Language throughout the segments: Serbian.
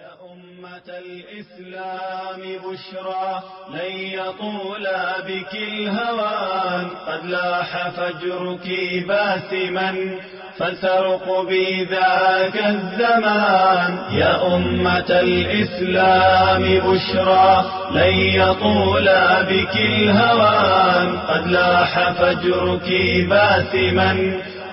يا أمة الإسلام بشرى لن يطول بك الهوان قد لاح فجرك باسما فلترق بي ذاك الزمان. يا أمة الإسلام بشرى لن يطول بك الهوان قد لاح فجرك باسما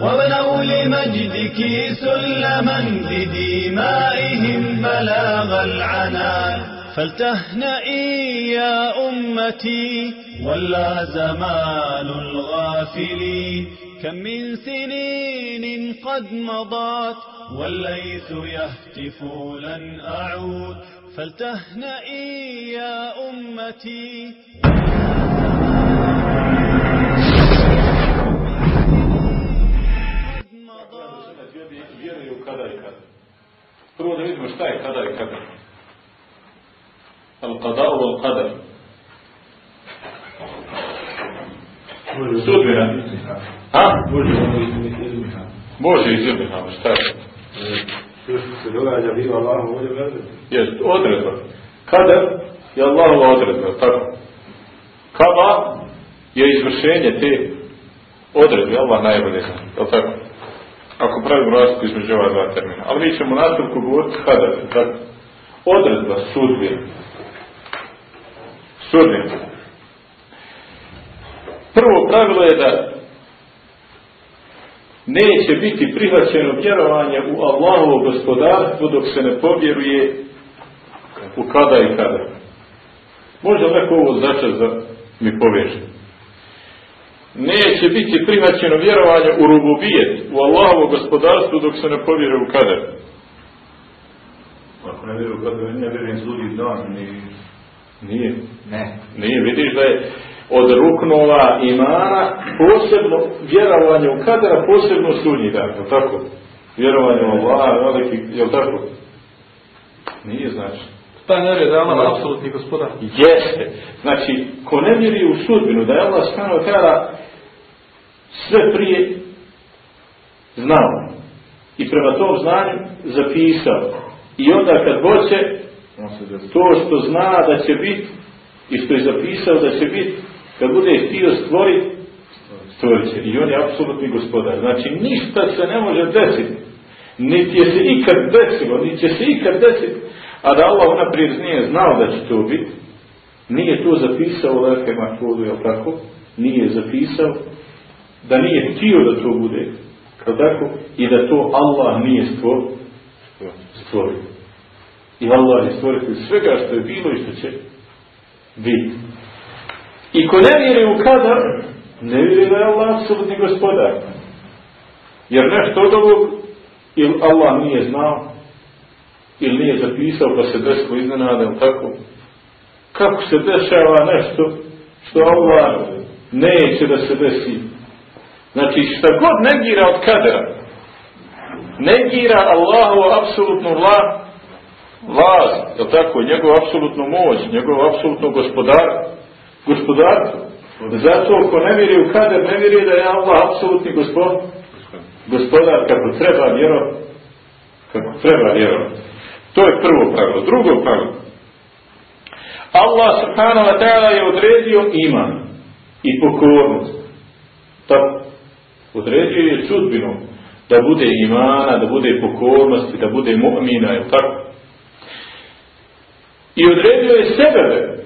وبنوا لمجدك سلما بدمائهم بلاغ العنان. فلتهنئي يا أمتي ولا زمان الغافلين كم من سنين قد مضت والليث يهتف لن أعود. فلتهنئي يا أمتي. Prvo da vidimo šta je kada i kada. Al-qada'u wal-qadar. Sudbina. Ha? Može iz Ilmihama, šta je? Se događa biva Allahom ovdje vrde. Jest, odredba. Kadar je Allahova odredba, tako? Kaba je izvršenje te odredbe, Allah najbolje zna, jel tako? Ako pravimo razliku između ova dva termina. Ali mi ćemo nastavku govoriti kadar, jel tako? Odredba, sudbina. Sudbina. Prvo pravilo je da neće biti prihvaćeno vjerovanje u Allahovo gospodarstvo dok se ne povjeruje u kada i kada. Možda neko ovo začas da mi poveže. Neće biti prihvaćeno vjerovanje u rububijet, u Allahovo gospodarstvo dok se ne povjeruje u kada. Ako ne vjeruju kad ne vjerujem sudi dan, ni... Nije. Ne. Nije, vidiš da je od ruknova imana posebno vjerovanje u kadera, posebno sunji dan, je tako? Vjerovanje u Allah, veliki, je tako? Nije znači. Taj ne vjeruje da je Allah apsolutni gospodar. Jeste. Znači, ko ne vjeruje u sudbinu, da je Allah stano tada sve prije znao i prema tom znanju zapisao. I onda kad hoće, to što zna da će biti i što je zapisao da će biti, kad bude htio stvoriti, stvorit će. I on je apsolutni gospodar. Znači, ništa se ne može desiti. Niti je se ikad desilo, niti će se ikad desiti, a da Allah unaprijed nije znao da će to biti, nije to zapisao u Lefe Mahfudu, jel tako? Nije zapisao, da nije htio da to bude, kao tako, i da to Allah nije stvorio. stvorio. I Allah je stvoritelj svega što je bilo i što će biti. I ko ne vjeruje u kadar, ne vjeruje da je Allah apsolutni gospodar. Jer nešto od ovog ili Allah nije znao, ili nije zapisao pa se desilo iznenada, tako? Kako se dešava nešto što Allah neće da se desi? Znači šta god negira od kadera, negira Allahovu apsolutnu vlast, vlast, je tako, njegovu apsolutnu moć, njegovu apsolutnu gospodar, gospodarstvo. Zato ko ne vjeruje u kader, ne vjeruje da je Allah apsolutni gospod, gospodar kako treba vjerovati, kako treba vjerovati. To je prvo pravilo. Drugo pravilo. Allah subhanahu wa ta'ala je odredio iman i pokornost. Tako. Odredio je sudbinu da bude imana, da bude pokornosti, da bude mu'mina, je tako? I odredio je sebebe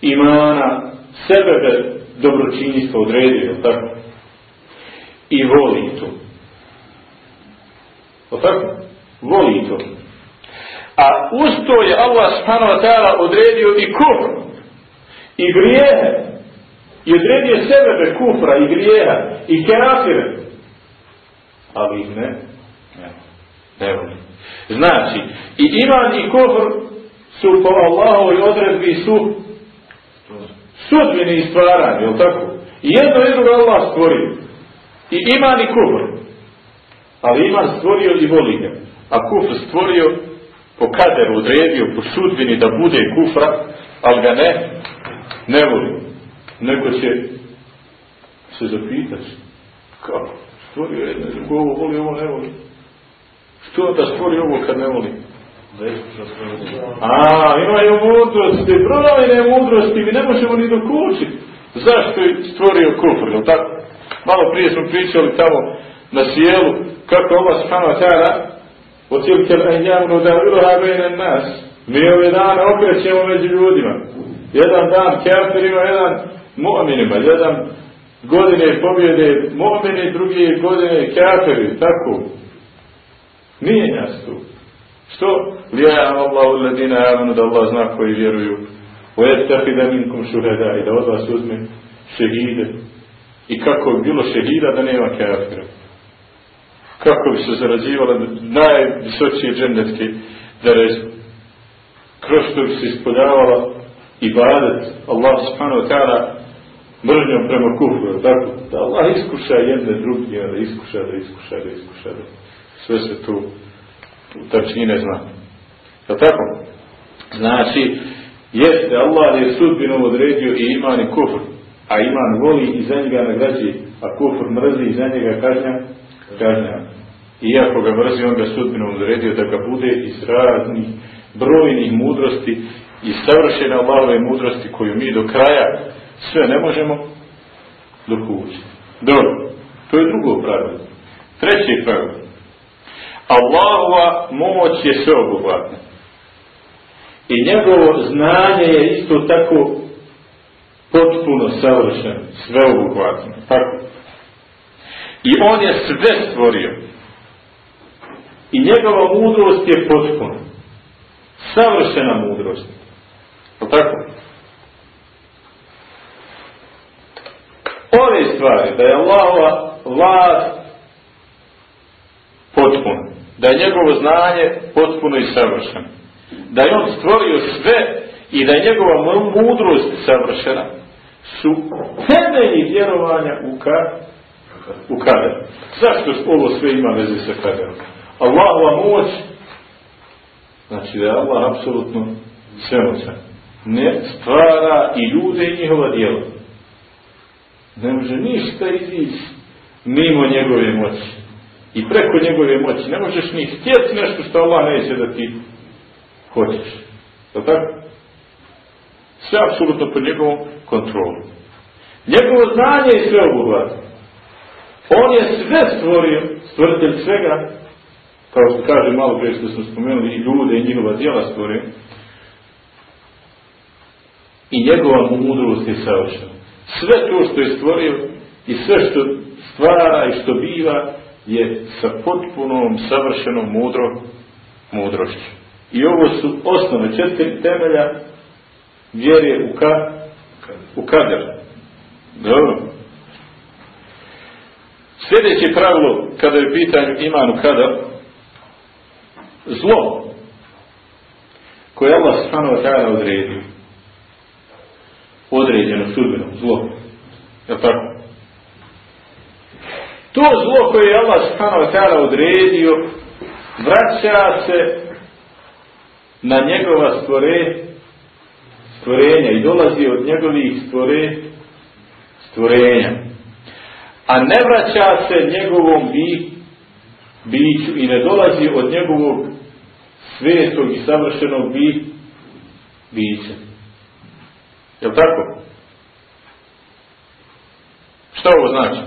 imana, sebebe dobročinjstva odredio, je tako? I voli to. Je tako? Voli to. A uz to je Allah subhanahu wa ta'ala odredio i kufr, i grijehe, i odredio sebebe kufra i grijeha, i kafire. Ali ih ne, ne, ne voli. Znači, i iman i kufr su po Allahovoj odredbi su sudbini i stvaranje, jel tako? I jedno i drugo Allah stvorio. I iman i kufr. Ali iman stvorio i voli ga. A kufr stvorio po kaderu odredio, po sudbini da bude kufra, ali ga ne, ne voli. Neko će se zapitati, kako? Stvorio jedno i drugo, ovo voli, ovo ne voli. Što da stvori ovo kad ne voli? A, imaju mudrosti, brojne mudrosti, mi ne možemo ni dokučiti. Zašto je stvorio kufr, jel tako? Malo prije smo pričali tamo na sjelu, kako Allah subhanahu wa ta'ala od tilke l'ajjamu da iluha bejne nas. Mi ove dane okrećemo među ljudima. Jedan dan kafirima, jedan mu'minima, jedan godine pobjede mu'mini, drugi godine kafiri, tako. Mijenja se tu. Što? Lijajam Allahu ladina amanu da Allah zna koji vjeruju. وَيَتَّخِذَ مِنْكُمْ شُهَدَا I da od vas uzme šehide. I kako bi bilo šehida da nema kafira. Kako bi se zarađivala najvisočije džendetske dereže. Kroz što bi se ispoljavala ibadet Allah subhanahu wa ta'ala mržnjom prema kufru. Tako da Allah iskuša jedne druge, da iskuša, da iskuša, da iskuša. Da sve se tu tačnije zna. Je tako? Znači, jeste, Allah je sudbinom odredio i iman i kufr, a iman voli i za njega nagrađi, a kufr mrzi i za njega kažnja, kažnja. Iako ga mrzi, on ga sudbinom odredio da ga bude iz raznih brojnih mudrosti i savršene Allahove mudrosti koju mi do kraja sve ne možemo dokući. Dobro, to je drugo pravilo. Treće pravilo. Allahova moć je sveobuhvatna. I njegovo znanje je isto tako potpuno savršeno, sveobuhvatno. Tako. I on je sve stvorio. I njegova mudrost je potpuna. Savršena mudrost. Je tako? Ove stvari, da je Allahova vlast potpuna, da je njegovo znanje potpuno i savršeno, da je on stvorio sve i da je njegova mudrost savršena, su temelji vjerovanja u, ka, u kader. Zašto ovo sve ima veze sa kaderom? Allahova moć, znači da je Allah apsolutno svemoćan, ne stvara i ljude i njihova djela. Ne može ništa izići mimo njegove moći. I preko njegove moći. Ne možeš ni htjeti nešto što Allah neće da ti hoćeš. Je tako? Sve apsolutno pod njegovom kontrolu. Njegovo znanje je sve obuhvatno. On je sve stvorio, stvoritelj svega, kao što kaže malo prije što smo spomenuli, i ljude i njihova djela stvorio. I njegova mudrost je savršena. Sve to što je stvorio i sve što stvara i što biva je sa potpunom, savršenom mudro, mudrošću. I ovo su osnove četiri temelja vjere u, ka, u kader. Dobro. Sljedeće pravilo, kada je pitanju imanu kader, zlo, koje Allah subhanahu wa ta'ala odredio. Određeno sudbeno, zlo. Je tako? To zlo koje je Allah wa ta'ala odredio, vraća se na njegova stvore, stvorenja i dolazi od njegovih stvore, stvorenja. A ne vraća se njegovom bi, biću i ne dolazi od njegovog svetog i savršenog bi, bića. Je tako? Šta ovo znači?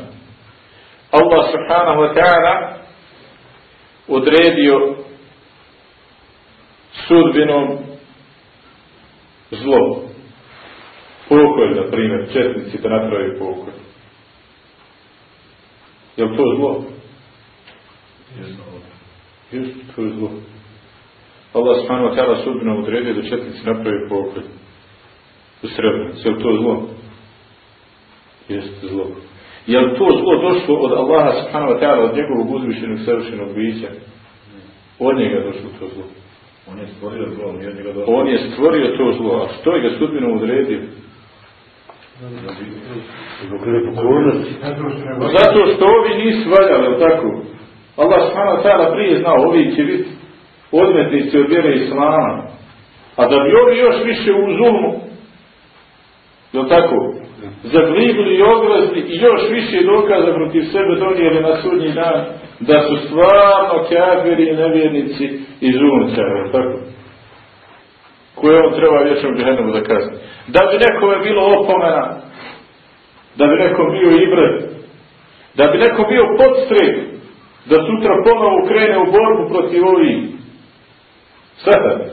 Allah subhanahu wa ta'ala odredio sudbinom zlo. Pokoj, na primjer, četnici da napravi pokoj. Je li to zlo? Jeste, to je zlo. Allah subhanahu wa ta'ala sudbinom odredio da četnici napravi pokoj. U srebrnici. Je li to zlo? Jeste zlo. Je li to zlo došlo od Allaha subhanahu wa ta'ala, od njegovog uzvišenog savršenog bića? Od njega došlo to zlo. On je stvorio zlo, nije od njega došlo. On je stvorio to zlo, a što je ga sudbinom odredio? Zbog nepokornosti. Zato što ovi nisu valjali, tako? Allah subhanahu wa ta'ala prije znao, ovi će biti odmetnici od vjere Islama. A da bi ovi još više u zulmu, jel tako? Zaglibili i odlazili i još više dokaza protiv sebe donijeli na sudnji dan da su stvarno kjafiri i nevjernici i zulumčari, tako? Koje on treba vječnom džehennemu da kaže. Da bi nekome bilo opomena, da bi neko bio ibret, da bi neko bio podstrek, da sutra ponovo krene u borbu protiv ovih. Sada.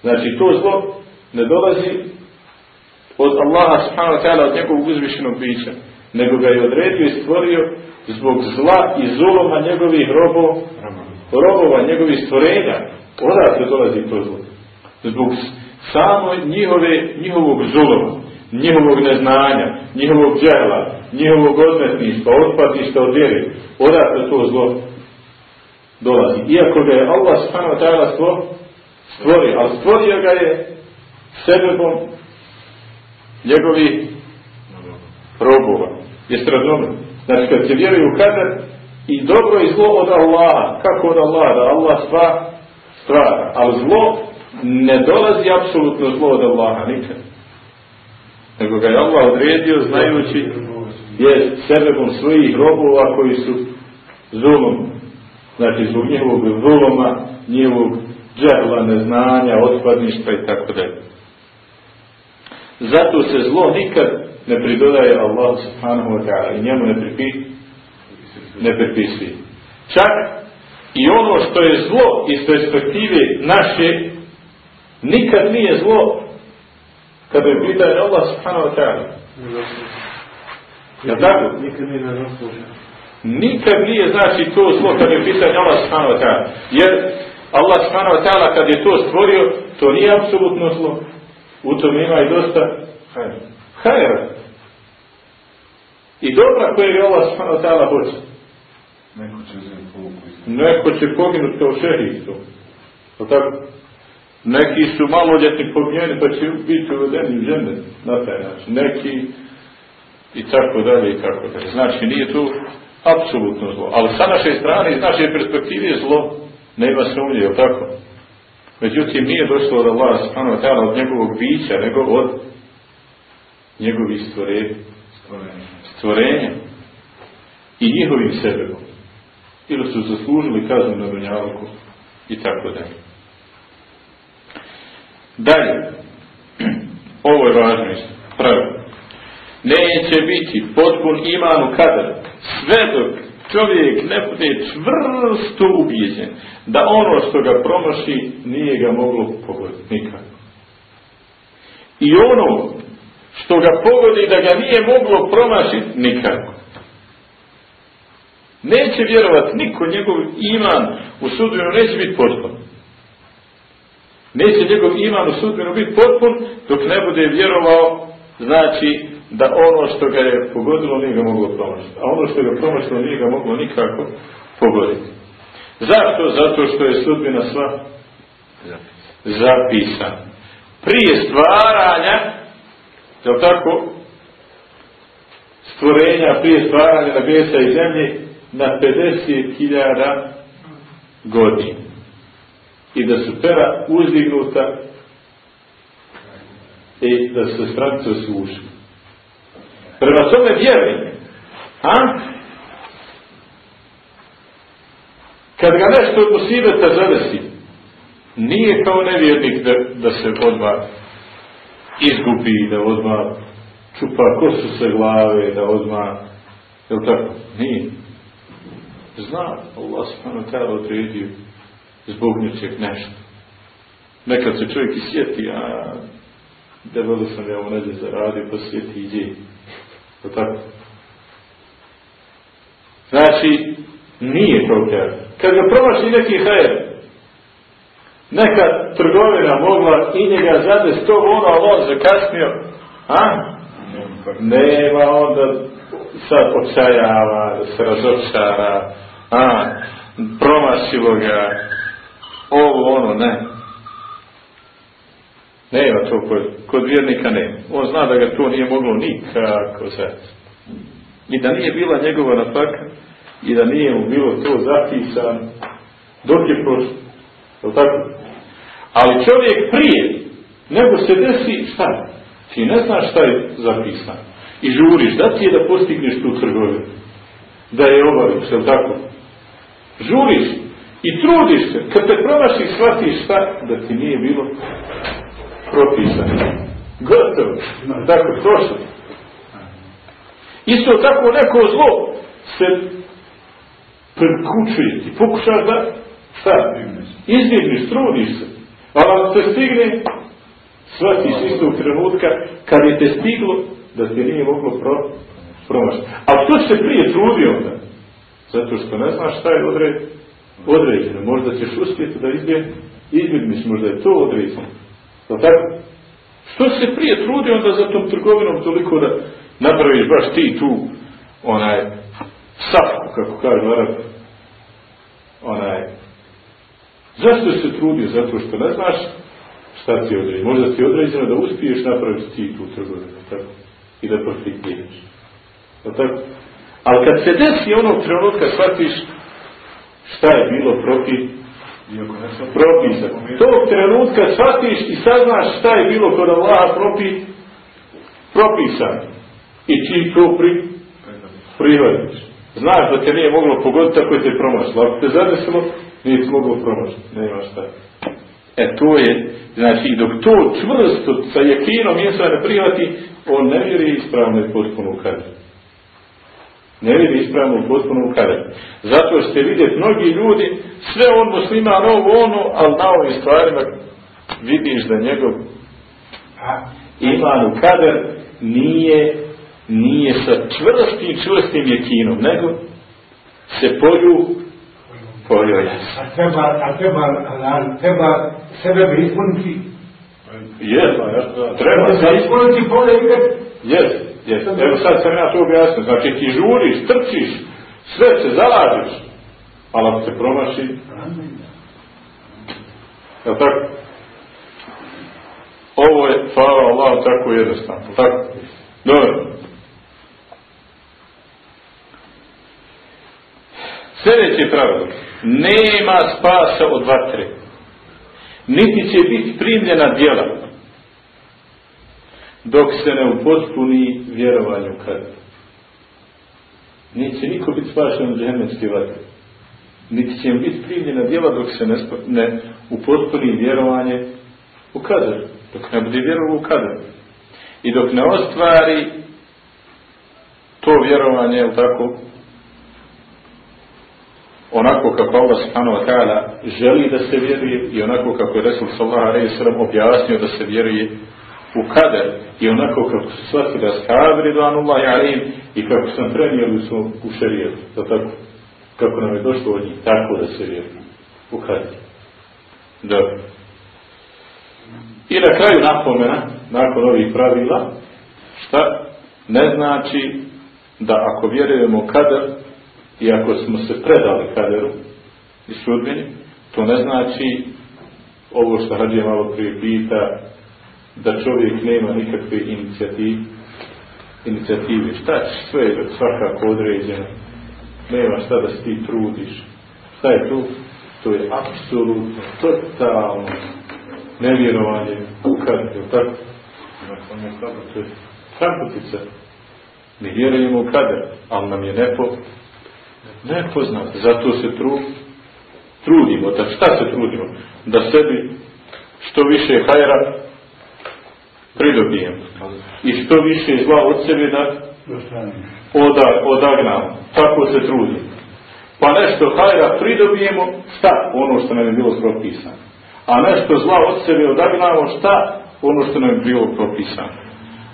Znači to zlo ne dolazi od Allaha subhanahu wa ta'ala, od njegovog uzvišenog bića, nego ga je odredio i stvorio zbog zla i zuloma njegovih robov, robova, njegovih stvorenja. Odatle dolazi to zlo. Zbog samo njihove, njihovog zuloma, njihovog neznanja, njihovog djela, njihovog odmetništva, otpadništva od vjeri. Odatle to zlo dolazi. Iako ga je Allah subhanahu ta'ala stvorio, ali stvorio ga je sebebom njegovi robova. Jeste razumeli? Znači kad se vjeruju u kader i dobro i zlo od Allaha. Kako od Allaha? Da Allah sva stvara. Ali zlo ne dolazi apsolutno zlo od Allaha nikad. Nego ga je Allah odredio znajući je sebebom svojih robova koji su zulom. Znači zbog njihovog zuloma, njihovog džehla, neznanja, otpadništva i tako dalje. Zato se zlo nikad ne pridodaje Allah subhanahu wa ta'ala i njemu ne, pripi, ne pripisuje. Čak i ono što je zlo iz perspektive naše nikad nije zlo kada je pitanje Allah subhanahu wa ta'ala. Ja tako? Nikad nije na zaslužen. Nikad nije znači to zlo kada je pitanje Allah subhanahu wa ta'ala. Jer Allah subhanahu wa ta'ala kad je to stvorio, to nije apsolutno zlo. U tome ima i dosta hajra. Hajra. I dobra koje je Allah subhanahu wa ta'ala hoće. Neko će. Neko će poginuti kao. To tako? Neki su maloljetni pobijeni pa će biti uvedeni u žene na taj način. Neki i tako dalje i tako dalje. Znači nije to apsolutno zlo. Ali sa naše strane, iz naše perspektive zlo. Nema sumnje, je tako? Međutim, nije došlo od Allah subhanahu wa ta'ala od njegovog bića, nego od njegovih stvorenja. Stvorenja. I njihovim sebebom. Ili su zaslužili kaznu na dunjalku i tako dalje. Dalje. Ovo je važno isto. Prvo. Neće biti potpun iman u kadar. Sve dok čovjek ne bude čvrsto ubijeđen da ono što ga promaši nije ga moglo pogoditi nikako. I ono što ga pogodi da ga nije moglo promašiti nikako. Neće vjerovat niko njegov iman u sudbinu neće biti potpun. Neće njegov iman u sudbinu biti potpun dok ne bude vjerovao znači da ono što ga je pogodilo nije ga moglo promašiti. A ono što ga promašilo nije ga moglo nikako pogoditi. Zašto? Zato što je sudbina sva zapisana. Prije stvaranja, je tako, stvorenja, prije stvaranja nebesa i zemlje, na 50.000 godina. I da su pera uzdignuta i da se stranice osušili. Prema tome vjernik, a? Kad ga nešto od musibeta zadesi, nije kao nevjernik da, da se odmah izgubi, da odmah čupa kosu se glave, da odmah, je li tako? Nije. Zna, Allah subhanahu ta'ala odredio zbog nečeg nešto. Nekad se čovjek i sjeti, a debelo sam ja u neđe zaradio, pa sjeti i dje. To tako. Znači, nije to kada. Kad ga promaši neki hajer, neka trgovina mogla i njega zade sto ono, ali on zakasnio, a? Nema onda sad očajava, da se razočara, a, promašilo ga, ovo ono, ne. Nema to kod, kod vjernika nema. On zna da ga to nije moglo nikako zati. I da nije bila njegova napaka i da nije mu bilo to zapisano dok je prošlo. Je tako? Ali čovjek prije nego se desi šta? Ti ne znaš šta je zapisano. I žuriš, da ti je da postigneš tu trgovinu. Da je obaviš, je tako? Žuriš i trudiš se. Kad te promašiš, shvatiš šta? Da ti nije bilo propisano. Gotovo. Tako, prošlo. Isto tako neko zlo se prekučuje. Ti pokušaš da šta? Izbjegniš, trudiš se. Ali ako te stigne, shvatiš istog trenutka kad je te stiglo da ti nije moglo pro, promašati. A što se prije trudio onda? Zato što ne znaš šta je odred, određeno. Možda ćeš uspjeti da izbjeg, izbjegniš, možda je to određeno. Da tako? Što se prije trudio onda za tom trgovinom toliko da napraviš baš ti tu onaj sapku, kako kažu Arab, onaj zašto se trudio? Zato što ne znaš šta ti je određeno. Možda ti je određeno da uspiješ napraviti ti tu trgovinu, tako? I da profitiraš. Tako? Ali kad se desi onog trenutka shvatiš šta je bilo protiv propisa. Tog trenutka shvatiš i saznaš šta je bilo kod Allaha propi, propisan. I ti to pri, prihvatiš. Znaš da te nije moglo pogoditi ako te promašlo. Ako te zadesilo, nije moglo promašiti. Nema šta. E to je, znači dok to čvrsto sa jekinom mjesta ne prihvati, on ne vjeri ispravno i potpuno kaže. Ne vidi ispravno u potpunom karetu. Zato ćete vidjeti mnogi ljudi, sve on musliman, ovo ono, ali na ovim stvarima vidiš da njegov iman u kader nije, nije sa čvrstim, čvrstim jekinom, nego se polju poljoja. A treba, a treba, a treba sebe ispuniti. Je, treba se ispuniti polje i kad... Jest. Jer, evo sad sam ja to objasnio. Znači ti žuriš, trčiš, sve se zalažiš, ali ako se promaši, je tako? Ovo je, hvala Allah, tako jednostavno. Tako? Dobro. Sljedeće pravilo. Nema spasa od vatre. Niti će biti primljena djela dok se ne upotpuni vjerovanje u kader. Neće niko biti spašen od džehennemske vatre. Niti će im biti primljena djela dok se ne, ne upotpuni vjerovanje u kader. Dok ne bude vjerovao u kader. I dok ne ostvari to vjerovanje, je tako, onako kako Allah subhanahu wa ta'ala želi da se vjeruje i onako kako je Resul sallaha alaihi objasnio da se vjeruje u kader i onako kako su shvatili ashabi ridvanullahi alim i kako sam prenijeli su u šerijetu. To tako, kako nam je došlo od njih, tako da se vjeruje u kader. Dobro. I na kraju napomena, nakon ovih pravila, šta ne znači da ako vjerujemo kader i ako smo se predali kaderu i sudbini, to ne znači ovo što Hadija malo prije pita, da čovjek nema nikakve inicijative, inicijative. Šta će sve je svakako određeno. Nema šta da se ti trudiš. Šta je tu? To je apsolutno, totalno nevjerovanje u kader. Tako? To je traputica. Mi vjerujemo u kader, ali nam je nepo, nepoznat. Zato se tru, trudimo. Da šta se trudimo? Da sebi što više hajra pridobijem. I što više zla od sebe da oda, odagnamo. Tako se trudim. Pa nešto hajra pridobijemo, šta? Ono što nam je bilo propisano. A nešto zla od sebe odagnamo, šta? Ono što nam je bilo propisano.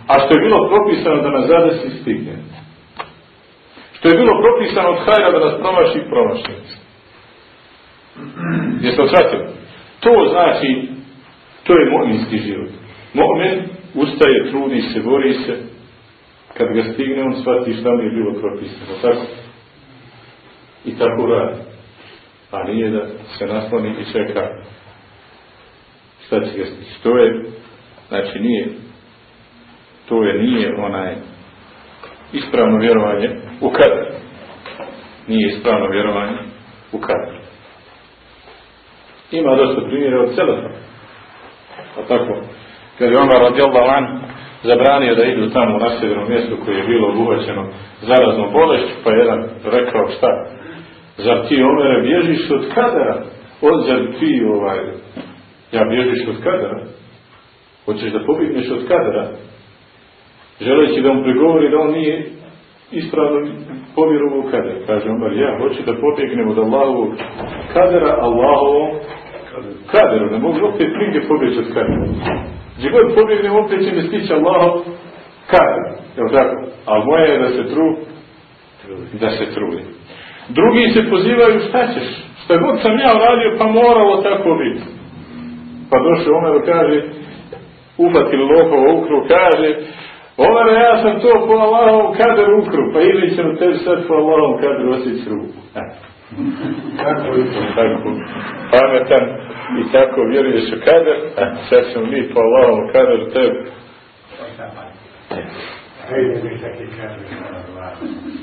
A što je bilo propisano da nas zadesi stigne. Što je bilo propisano od hajra da nas promaši, promaši. Jeste li To znači, to je mominski život. Momen ustaje, trudi se, bori se, kad ga stigne, on shvati šta mi je bilo propisano. Tako? I tako radi. A nije da se nasloni i čeka šta će ga stići. To je znači nije, to je nije onaj ispravno vjerovanje u kader. Nije ispravno vjerovanje u kader. Ima dosta primjera od celefa. A tako, kad je Omar radijallahu an zabranio da idu tamo u nasjevernom mjestu koje je bilo obuhvaćeno zaraznom bolešću, pa jedan rekao šta, zar ti Omere bježiš od kadera? Od zar ti ovaj, ja bježiš od kadera? Hoćeš da pobjegneš od kadera? Želeći da mu prigovori da on nije ispravno povjerovo u kader. Kaže Omar, ja hoću da pobjegnem od Allahovog kadera, Allahovom kaderu. Ne mogu opet nigdje pobjeći od kadera. Gdje god pobjegnem, opet će mi stići Allahov kader. Jel tako? Ali moje je da se tru, da se trudi. Drugi se pozivaju, šta ćeš? Šta god sam ja uradio, pa moralo tako biti. Pa došao Omer kaže, ufatili lopova ukru, kaže, Omer, ja sam to po Allahovom kaderu ukru, pa ili ćemo tebi sad po Allahovom kaderu osjeći ruku. Kako je to? Tako, pametan i tako vjeruješ u kader, a sad ćemo mi po Allahovom kaderu tebi.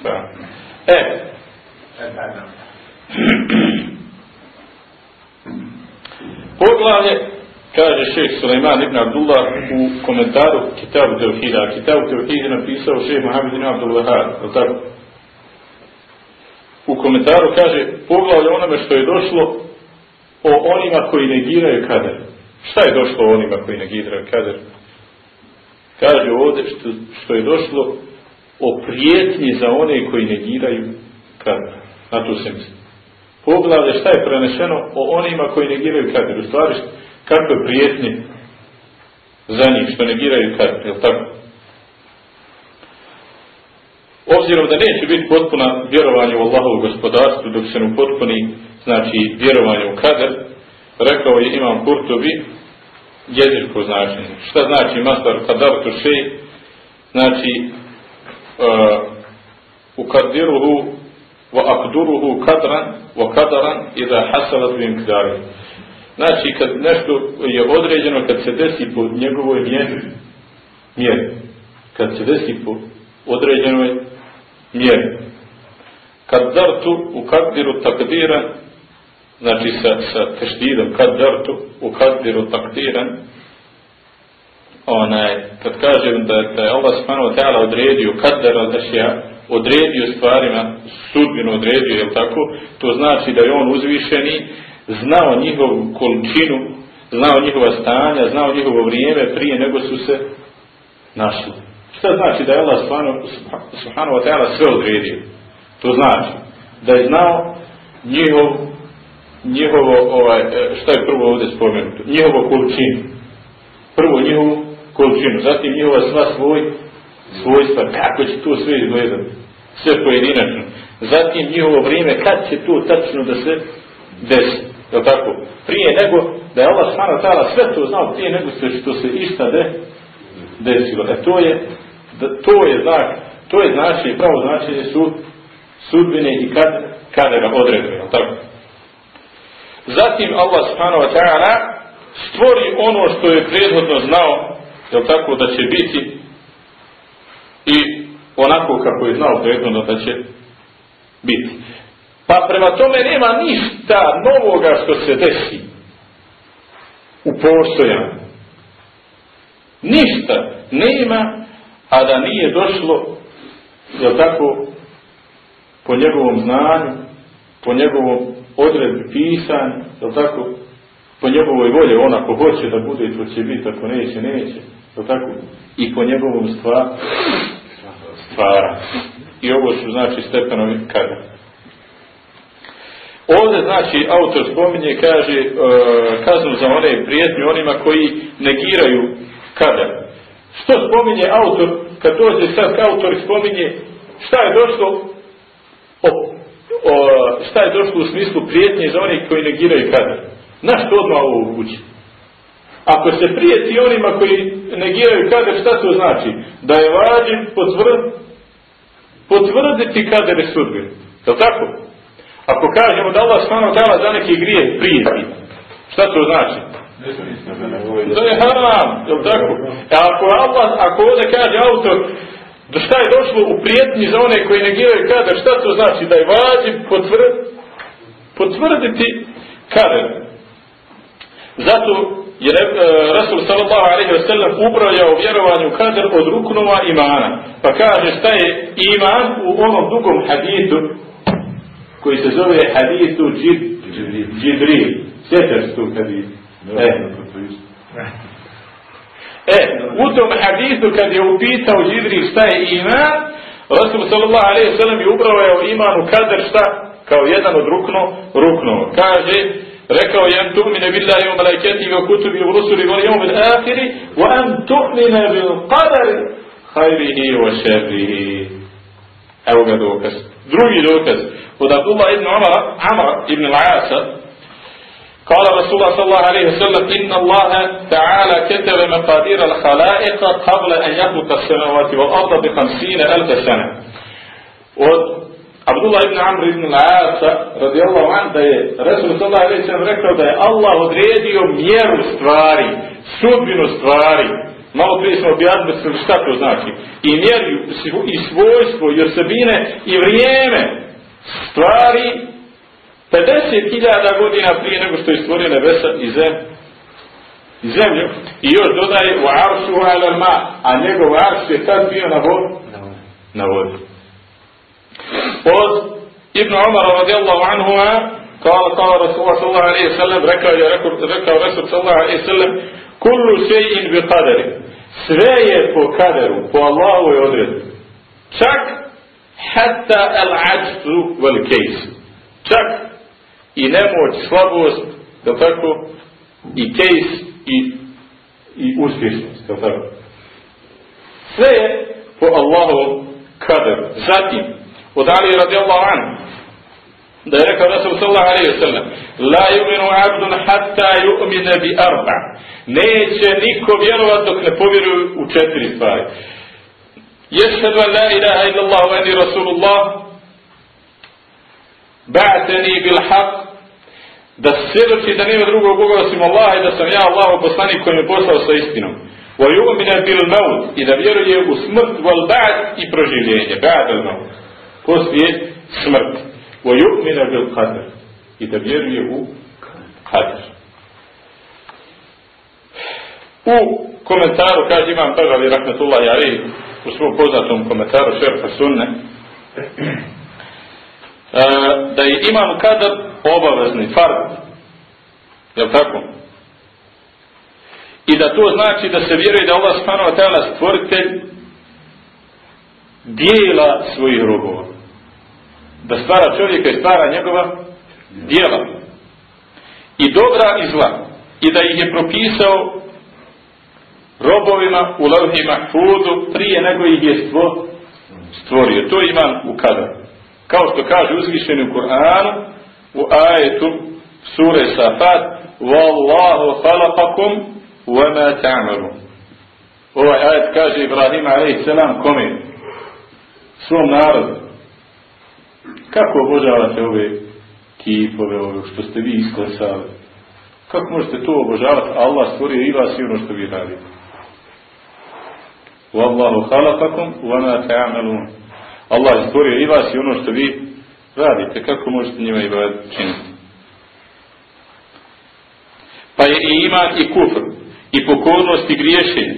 Da. E, Poglavlje, kaže šeh Suleiman ibn Abdullah u komentaru Kitabu. A Kitabu Teuhida napisao šeh Mohamed ibn Abdullah, je tako? U komentaru kaže poglavlje onome što je došlo o onima koji negiraju kader. Šta je došlo o onima koji negiraju kader? Kaže ovdje što, što je došlo o prijetnji za one koji negiraju kader. Na to se misli. Poglavlje šta je prenešeno o onima koji negiraju kader. U stvari kakve prijetnje za njih što negiraju kader. Je tako? Obzirom da neće biti potpuna vjerovanje u Allahovu gospodarstvu dok se ne potpuni znači vjerovanje u kader, rekao je Imam Kurtobi jezičko značenje. Šta znači masdar kadar tu šej? Znači uh, u kadiruhu wa akduruhu kadran wa kadaran idha hasalat bi imkdari. Znači kad nešto je određeno kad se desi po njegovoj mjeri, mjeri. Kad se desi po određenoj mjeri. Kadartu u kadiru takdiran znači sa, sa teštidom kadartu u kadiru takdiran onaj, kad kažem da, da je Allah subhanahu wa ta'ala odredio kadara da je odredio stvarima sudbinu odredio, je tako? To znači da je on uzvišeni znao njihovu količinu znao njihova stanja, znao njihovo vrijeme prije nego su se našli. Šta znači da je Allah subhanahu wa ta'ala sve odredio? To znači da je znao njihov njihovo, ovaj, šta je prvo ovdje spomenuto? Njihovo količinu. Prvo njihovu količinu, zatim njihova sva svoj svojstva, kako će to sve izgledati, sve pojedinačno. Zatim njihovo vrijeme, kad će to tačno da se desi, je tako? Prije nego, da je Allah smana tala sve to znao, prije nego se što se išta de, desilo. E to je, da, to je znak, to je značenje, pravo značenje su sudbine i kad, kada ga odredbe, tako? Zatim Allah subhanahu wa ta'ala stvori ono što je prethodno znao, je tako, da će biti i onako kako je znao prethodno da će biti. Pa prema tome nema ništa novoga što se desi u postojanju. Ništa nema, a da nije došlo, je tako, po njegovom znanju, po njegovom odredbi pisanju, je tako, po njegovoj volje, on ako hoće da bude, to će biti, ako neće, neće, je tako, i po njegovom stvar, stvara. I ovo su znači stepenovi kada. Ovdje znači autor spominje kaže e, kaznu za one prijetnje onima koji negiraju kada. Što spominje autor kad dođe sad autor spominje šta je došlo o, o, šta je došlo u smislu prijetnje za onih koji negiraju kada. Na što odmah ovo upući? Ako se prijeti onima koji negiraju kada, šta to znači? Da je vađen potvrd potvrditi kadere sudbine. Je li tako? Ako kažemo da Allah stvarno dala za neki grije prijeti, šta to znači? To je haram, jel tako? E ako Allah, ako ovdje kaže autor, da šta je došlo u prijetnji za one koji negiraju kader, šta to znači? Da je vađi potvrd, potvrditi kader. Zato je uh, Rasul sallallahu alaihi wa sallam ubrojao vjerovanju kader od ruknova imana. Pa kaže šta je iman u onom dugom hadithu koji se zove hadithu Džib, Džibril. Sjećaš tu hadithu? E. e, u tom hadithu kad je upitao Džibril šta je iman, Rasul sallallahu alaihi wa sallam je ubrojao iman u kader šta? Kao jedan od rukno, ruknova. Kaže, rekao je tu'mine billahi wa malaikatihi wa kutubi wa rusuli wal yawmil akhir wa an tu'mina bil qadari khairihi wa sharrihi. Evo ga dokaz. Drugi dokaz. Od Abdullah ibn Umar, Amr ibn al-Asa, قال رسول الله صلى الله عليه وسلم إن الله تعالى كتب مقادير الخلائق قبل أن يخلق السماوات والأرض بخمسين ألف سنة. وعبد الله بن عمرو بن العاص رضي الله عنه رسول الله صلى الله عليه وسلم ركب ده الله odredio mjeru stvari sudbinu stvari malo prije smo objasnili šta to znači i mjeru i svojstvo i osobine i vrijeme 50.000 godina prije nego što je stvorio nebesa i zemlju. I zemlju. I još dodaje u aršu ma, a njegov arš je tad bio na vodi. Na vodi. Od Ibn Umara radijallahu قال قال رسول الله صلى الله عليه وسلم rekao je rekao Resul sallallahu alejhi ve sellem kullu shay'in bi qadari sve je po kaderu po Allahovoj odredbi čak hatta al ajzu wal kays čak i nemoć slabost da tako? I kejs i i uspješnost da tako? Sve je po Allahovom kaderu. Zatim od Ali radijallahu anhu da je rekao Rasul sallallahu alaihi wa sallam la yuminu abdun hatta yu'mina bi arba. Neće niko vjerovat dok ne povjeruju u četiri stvari. Ješhedu an la ilaha illa Allah wa eni Rasulullah ba'tani bil haq da svjedoči da nema drugog Boga osim Allaha i da sam ja Allahu poslanik koji me poslao sa istinom wa yu'mina bil maut i da vjeruje u smrt wal ba'd i proživljenje ba'd al maut poslije smrti. Wa yu'mina bil. I da vjeruje u qadr. U komentaru, kaže imam Tagavi Rahmetullahi Ali, u svom poznatom komentaru Šerfa Sunne, da je imam kadar obavezni, fard. Je tako? I da to znači da se vjeruje da subhanahu wa ta'ala stvoritelj dijela svojih robova da stvara čovjeka i stvara njegova dijela i dobra i zla i da ih je propisao robovima u lavhima hudu prije nego ih je stvo, stvorio. To ima u kada. Kao što kaže uzvišeni u Kur'anu u ajetu sure Safat Wallahu halakakum wama ta'malu Ovaj ajet kaže Ibrahim a.s. kome? Svom narodu Kako obožavate ove kipove, ove što ste vi isklesali? Kako možete to obožavati? Allah stvorio i vas i ono što vi radite. Wallahu halakakum wa ma ta'malun. Allah stvorio i vas i ono što vi radite. Kako možete njima i činiti? Pa je i iman i kufr, i pokornost i griješenje.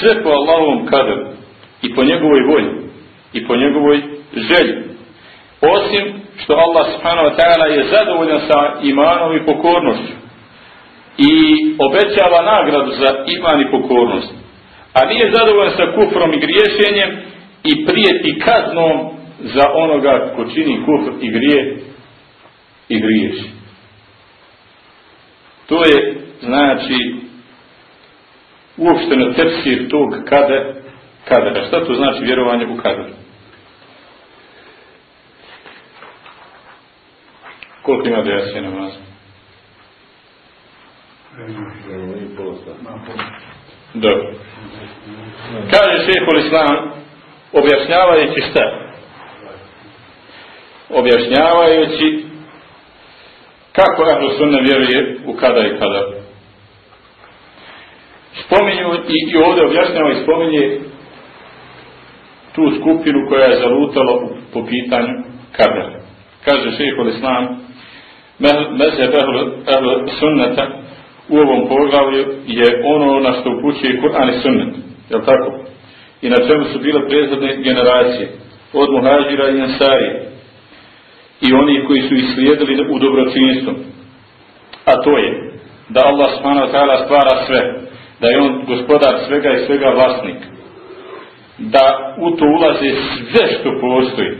Sve po Allahovom kaderu i po njegovoj volji i po njegovoj želji osim što Allah subhanahu wa ta'ala je zadovoljan sa imanom i pokornošću i obećava nagradu za iman i pokornost a nije zadovoljan sa kufrom i griješenjem i prijeti kaznom za onoga ko čini kufr i grije i griješi to je znači uopšteno tepsir tog kade kadera šta to znači vjerovanje u kaderu Koliko ima da jasje namaza? Dobro. Kaže šehol Islam, objašnjavajući šta? Objašnjavajući kako Ahlu Sunna vjeruje u kada i kada. spominju i, i ovdje objašnjava i spominje tu skupinu koja je zalutala po pitanju kadera. Kaže šehol Islam, mezheb ehl sunneta u ovom poglavlju je ono na što upućuje Kur'an i sunnet. Je tako? I na čemu su bile prethodne generacije. Od muhađira i ansarije. I oni koji su islijedili u dobročinstvu. A to je da Allah subhanahu ta'ala stvara sve. Da je on gospodar svega i svega vlasnik. Da u to ulaze sve što postoji.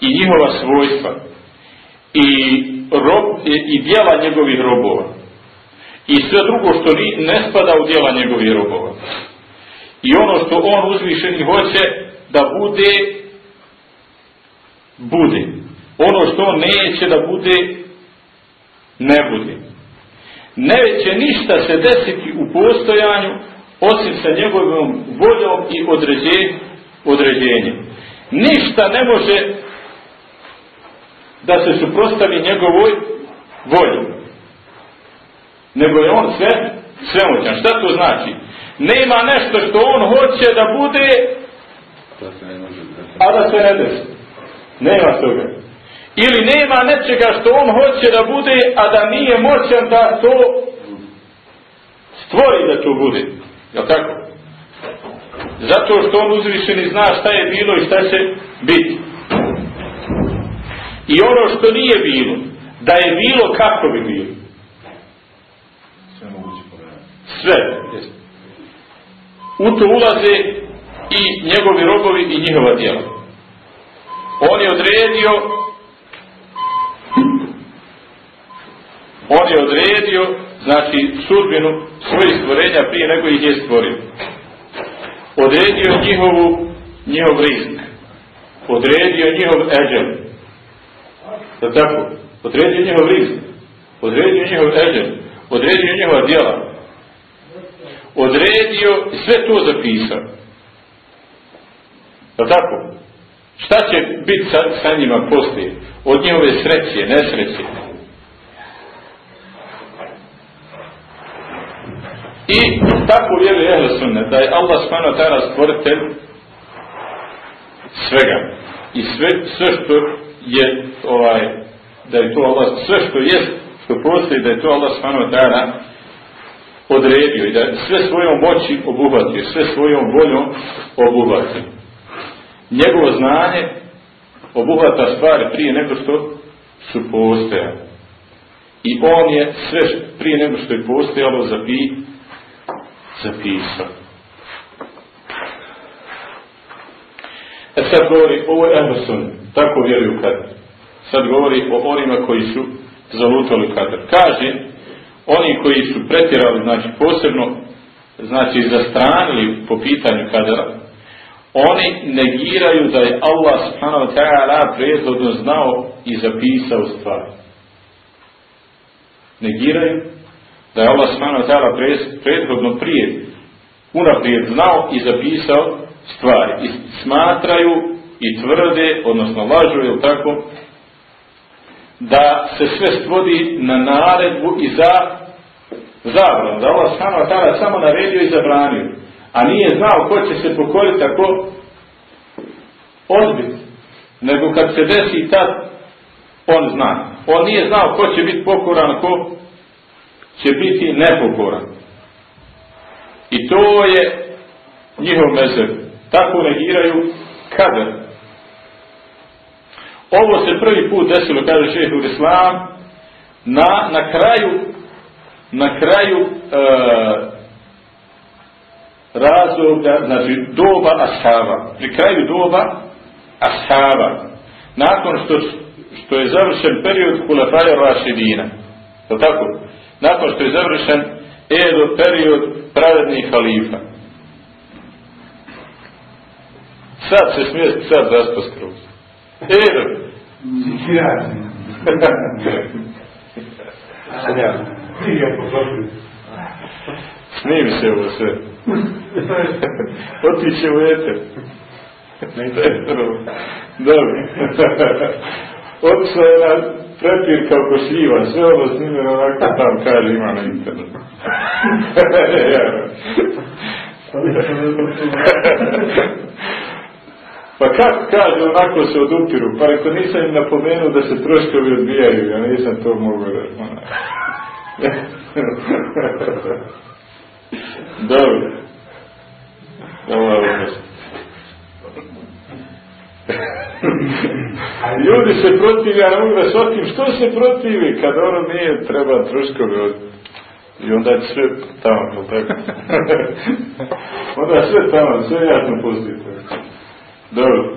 I njihova svojstva. I, rob, i, i dijela njegovih robova. I sve drugo što ni, ne spada u dijela njegovih robova. I ono što on uzvišeni hoće da bude, bude. Ono što neće da bude, ne bude. Neće ništa se desiti u postojanju osim sa njegovom voljom i određenjem. određenjem. Ništa ne može da se suprostavi njegovoj volji. Nego je on sve svemoćan. Šta to znači? Nema nešto što on hoće da bude a da se ne desi. Nema toga. Ili nema nečega što on hoće da bude, a da nije moćan da to stvori da to bude. Jel tako? Zato što on uzvišeni zna šta je bilo i šta će biti. I ono što nije bilo, da je bilo kako bi bilo. Sve moguće. Sve. U to ulaze i njegovi robovi i njihova djela. On je odredio on je odredio znači sudbinu svojih stvorenja prije nego ih je stvorio. Odredio njihovu njihov rizik. Odredio njihov eđel. Da tako? Odredio njihov rizik. Odredio njihov eđel. Odredio njihova djela. Odredio sve to zapisao. Da tako? Šta će biti sa, sa njima poslije? Od njihove sreće, nesreće. I tako vjeruje Ehle Sunne, da je Allah subhanahu ta'ala stvoritelj svega. I sve, sve što je ovaj, da je to Allah, sve što je, što postoji, da je to Allah subhanahu ta'ala odredio i da sve svojom moći obuhvatio, sve svojom voljom obuhvatio. Njegovo znanje obuhvata stvari prije nego što su postojali. I on je sve prije nego što je postojalo zapi, zapisao. E sad govori, ovo je Ehlusun, tako vjeruju kadar. Sad govori o onima koji su zalutali kadar. Kaže, oni koji su pretjerali, znači posebno, znači zastranili po pitanju kadara, oni negiraju da je Allah subhanahu wa ta'ala prethodno znao i zapisao stvari. Negiraju da je Allah subhanahu wa ta'ala prethodno prije unaprijed znao i zapisao stvari. I smatraju i tvrde, odnosno lažu, je tako, da se sve svodi na naredbu i za zabranu. Da Allah subhanahu wa ta'ala samo naredio i zabranio. A nije znao ko će se pokoriti ako odbiti. Nego kad se desi tad, on zna. On nije znao ko će biti pokoran, ko će biti nepokoran. I to je njihov mezer. Tako negiraju kader. Ovo se prvi put desilo, kaže šeht u Islam, na, na kraju na kraju e, razdoblja, znači doba ashaba, pri kraju doba ashaba, nakon što, što je završen period Kulafaja Rašidina, to tako? Nakon što je završen Edo period pravednih halifa. Sad se smije, sad zaspo skroz. Edo. Snimi se ovo sve. Otiće u eter. Da je prvo. Dobro. Otišla na prepir kao košljiva, sve ono snimljeno onako tam kaže ima na internetu. pa kako kaže, onako se odupiru, pa rekao nisam im napomenuo da se troškovi odbijaju, ja nisam to mogu reći. Dobro. Dobro, Ljudi se protivi, ja ne mogu da shvatim što se protivi kad ono nije treba troškovi od... I onda je sve tamo, tako? onda je sve tamo, sve jasno pustite. Dobro.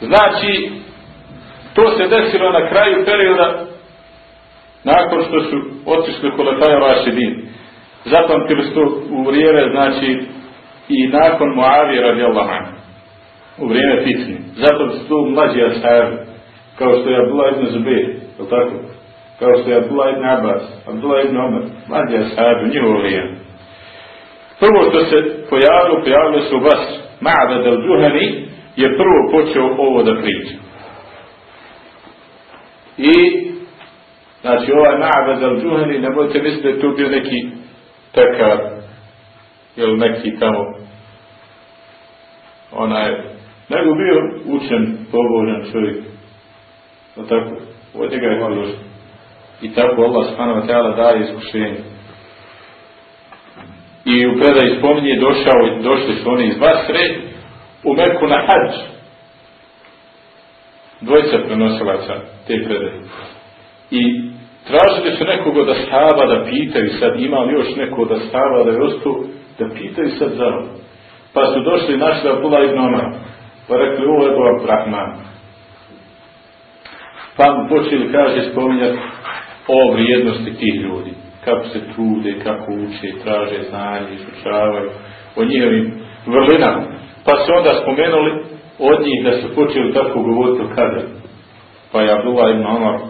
Znači, to se desilo na kraju perioda nakon što su otišli Huletaja Rašidin. Zapamtili su u vrijeme, znači, i nakon Muavije radijallahu anhu u vrijeme fitni. Zato su tu mlađi ashabi, kao što je Abdullah ibn Zubair, je tako? Kao što je Abdullah ibn Abbas, Abdullah ibn Omer, mlađi ashabi, njihovo vrijeme. Prvo što se pojavilo, pojavilo se u vas Ma'bad al-Juhani, je prvo počeo ovo da priča. I, znači ovaj Ma'bad al-Juhani, ne bojte misliti da je tu bio neki pekar, ili neki tamo onaj nego bio učen, pobožan čovjek. No tako, od njega je malo i tako Allah subhanahu wa ta'ala daje iskušenje. I u predaj spominje došao, došli su oni iz Basre u Meku na hađ. Dvojica prenosilaca te predaje. I tražili su nekog od ashaba da pitaju sad ima li još neko od ashaba da je ostao da pitaju sad za. Pa su došli našli Abdullah ibn Omar. Pa rekli, ovo je Boga Brahman. Pa mu počeli, kaže, spominjati o vrijednosti tih ljudi. Kako se trude, kako uče, traže znanje, izučavaju, o njihovim vrlinama. Pa su onda spomenuli od njih da su počeli tako govoriti o kaderu. Pa je Abdullah ibn Omar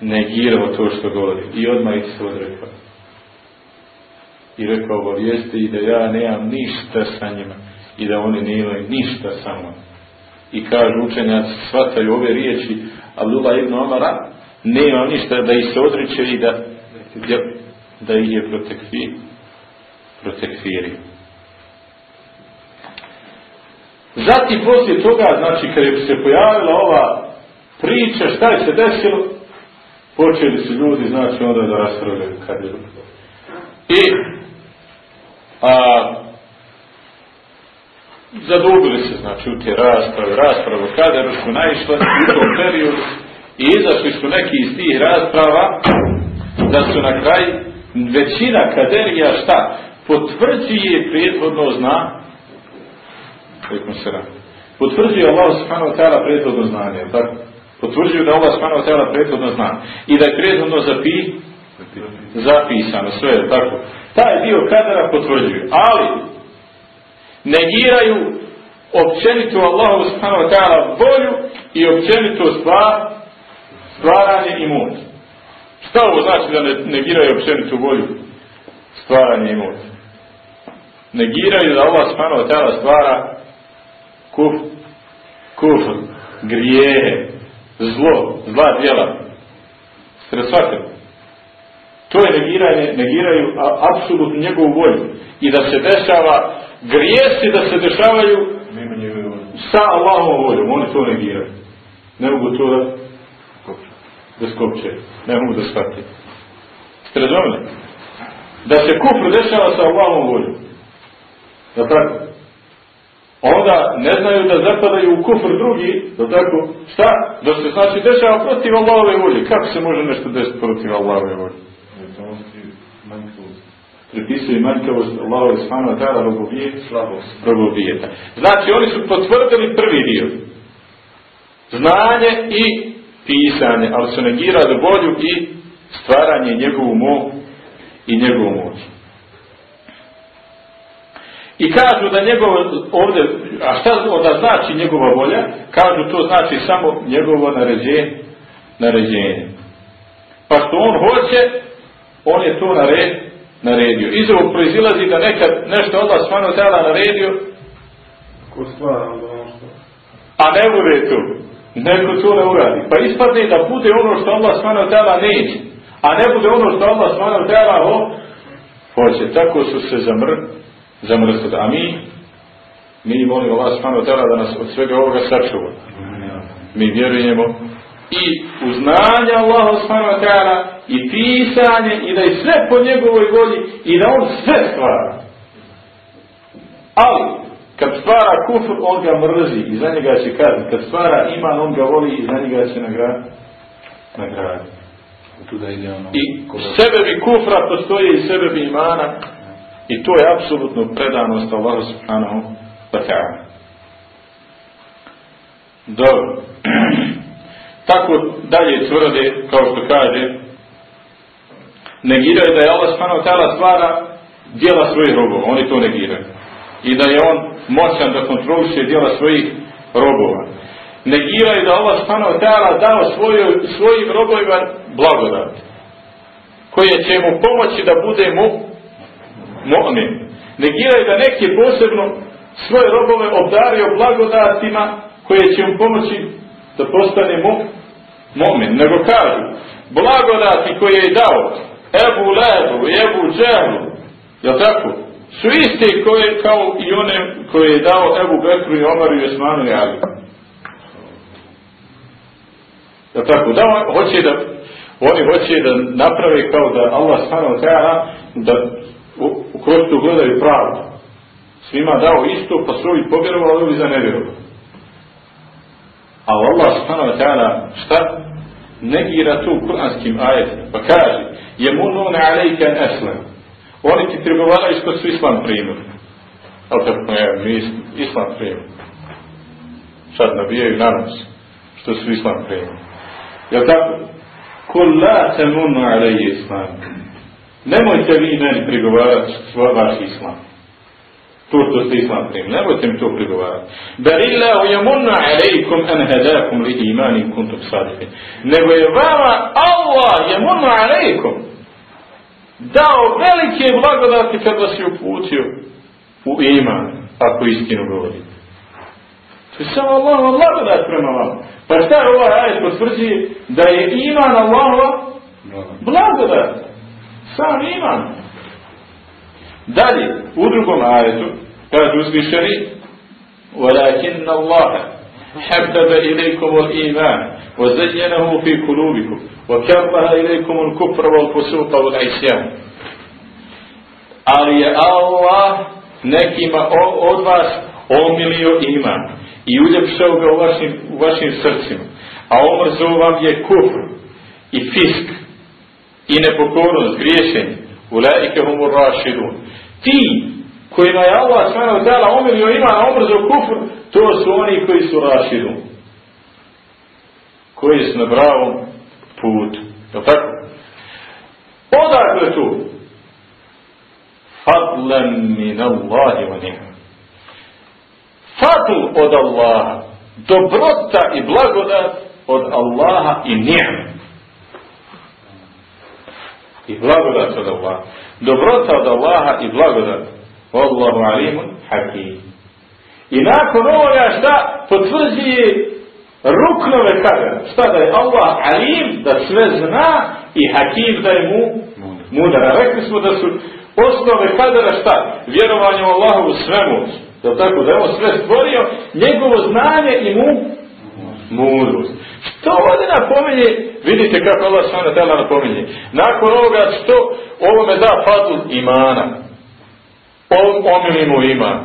negirao to što govori. I odmah ih se odrekao i rekao obavijesti i da ja nemam ništa sa njima i da oni nemaju ništa sa mnom. I kažu učenjaci, shvataju ove riječi Abdullah ibn Omara, nema ništa da ih se odriče i da, da, da ih je protekfir, protekfiri. Zatim poslije toga, znači kad je se pojavila ova priča, šta je se desilo, počeli su ljudi, znači onda da raspravljaju kad je I a, zadubili se znači u te rasprave, rasprave kaderu su naišle u tom periodu i izašli su neki iz tih rasprava da su na kraj većina kaderija šta? Potvrđuje prijethodno zna se. Potvrđuje Allah subhanahu wa ta'ala prethodno znanje, tako? Potvrđuju da Allah subhanahu ta'ala prethodno zna. I da je prethodno zapi, zapisano, sve je tako taj dio kadera potvrđuju. Ali, negiraju općenito Allahu subhanahu wa ta'ala volju i općenito stvar, stvaranje i moć. Šta ovo znači da ne, negiraju općenito volju, stvaranje i moć? Negiraju da Allah subhanahu ta'ala stvara kuf, kufr, grijehe, zlo, zla djela. Ste To je negiranje, negiraju apsolutno njegovu volju. I da se dešava grijesi da se dešavaju sa Allahom voljom. Oni to negiraju. Ne mogu to da da skopče. Ne mogu da shvati. Ste razumeli? Da se kufr dešava sa Allahom voljom. Da tako? Onda ne znaju da zapadaju u kufr drugi, da tako, šta? Da se znači dešava protiv Allahove volje. Kako se može nešto desiti protiv Allahove volje? pripisuje manjkavost Allahu subhanahu wa ta'ala robovijeta. Znači, oni su potvrdili prvi dio. Znanje i pisanje, ali su negirali volju i stvaranje njegovu mo i njegovu moć. I kažu da njegov ovdje, a šta onda znači njegova volja? Kažu to znači samo njegovo naređenje. naređenje. Pa što on hoće, on je to naredio naredio. Iz ovog proizilazi da nekad nešto od Allah svano tela naredio. Ko stvara onda ono što? a ne bude tu. Neko to ne uradi. Pa ispadne da bude ono što Allah wa ta'ala neće. A ne bude ono što Allah wa ta'ala ho, hoće. Tako su se zamr, zamrstili. A mi, mi molimo subhanahu wa ta'ala da nas od svega ovoga sačuva. Mi vjerujemo i u znanje Allaha subhanahu wa i pisanje i da je sve po njegovoj volji i da on sve stvara. Ali, kad stvara kufr, on ga mrzi i za njega će kazniti. Kad stvara iman, on ga voli i za njega će nagraditi. Da ono... I sebe bi kufra postoje i sebe bi imana i to je apsolutno predanost Allahu subhanahu wa ta'ala. Dobro. Tako dalje tvrde, kao što kaže, negiraju da je Allah subhanahu wa ta'ala stvara dijela svojih robova. Oni to negiraju. I da je on moćan da kontroliše dijela svojih robova. Negiraju da Allah subhanahu wa ta'ala dao svoju, svojim robovima blagodat. Koje će mu pomoći da bude mu mu'min. Negiraju da neki posebno svoje robove obdario blagodatima koje će mu pomoći da postane mu mu'min. Nego kažu, blagodati koje je dao Ebu Lebu i Ebu Džehlu, je tako? Su isti koje, kao i one koje je dao Ebu Bekru i Omaru i Osmanu i Ali. Je tako? Da hoće da oni hoće da naprave kao da Allah stvarno treba da kroz to gledaju pravdu. Svima dao isto, pa su ovi povjerovali, ovi za nevjerovali. Ali Allah subhanahu wa ta'ala šta? Negira tu u kuranskim ajetima. Pa kaže, je mununa alejka eslam. Oni ti prigovaraju što su islam primili. Ali tako ne, mi islam primili. Sad nabijaju na nas što su islam primili. Jel tako? Kul la temunu alejje islam. Nemojte vi meni prigovarati svoj vaš islam. To što ste islam primili. Nemojte mi to prigovarati. Bar illahu yamunnu alejkum an hadakum li imani kuntum sadiqin. Nego je vama Allah yamunnu alejkum dao velike blagodati kad vas je uputio u iman, ako istinu govorite. To je samo Allahova blagodat prema vama. Pa šta je ovaj ajet potvrđuje? Da je iman Allahova blagodat. Sam iman. Dalje, u drugom ajetu, kaže uzvišeni, وَلَكِنَّ اللَّهَ حَبَّبَ إِلَيْكُمُ الْإِيمَانِ وَزَيَّنَهُ فِي قُلُوبِكُمْ وَكَرَّهَ إِلَيْكُمُ الْكُفْرَ وَالْفُسُوقَ وَالْعِسْيَانَ Ali je Allah nekima od vas omilio iman i uljepšao ga u vašim, u vašim srcima. A omrzo vam je kufr i fisk i nepokornost, griješenje. Ulaike humur rašidun. Ti kojima je Allah subhanahu ta'ala omilio iman, a omrzo kufr, to su oni koji su rašidun. Koji su na pravom putu. Je tako? Odakle tu? Fadlan min Allahi wa ni'ma. Fadl od Allaha. Dobrota i blagodat od Allaha i ni'ma. I blagodat od Allaha. Dobrota od Allaha i blagodat. Wallahu alimun hakim. I nakon ovoga šta potvrđuje ruknove kada? Šta da je Allah alim, da sve zna i hakim da je mu mudara. Rekli smo da su osnove kadara šta? Vjerovanje u Allahovu svemoć. Da tako da je on sve stvorio, njegovo znanje i mu mudrost. Što ovdje napominje, vidite kako Allah sve tela napominje. Nakon ovoga što ovome da fadl imana, on omili mu iman,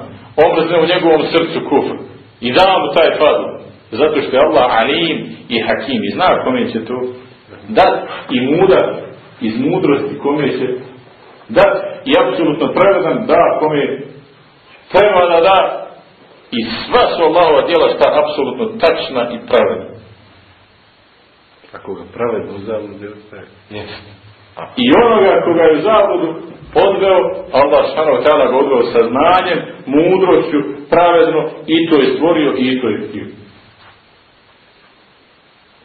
omrzne u njegovom srcu kufr. I da mu taj fadl. Zato što je Allah alim i hakim. I zna kome će to dat i mudar iz mudrosti kome će dat. I apsolutno pravedan da kome treba da da. I sva su Allahova djela šta apsolutno tačna i pravedna. Ako ga pravedno u zabludu ostaje. Jeste. I onoga koga je u zabludu odveo, Allah subhanahu ta'ala ga odveo sa znanjem, mudrošću, pravedno i to je stvorio i to je htio.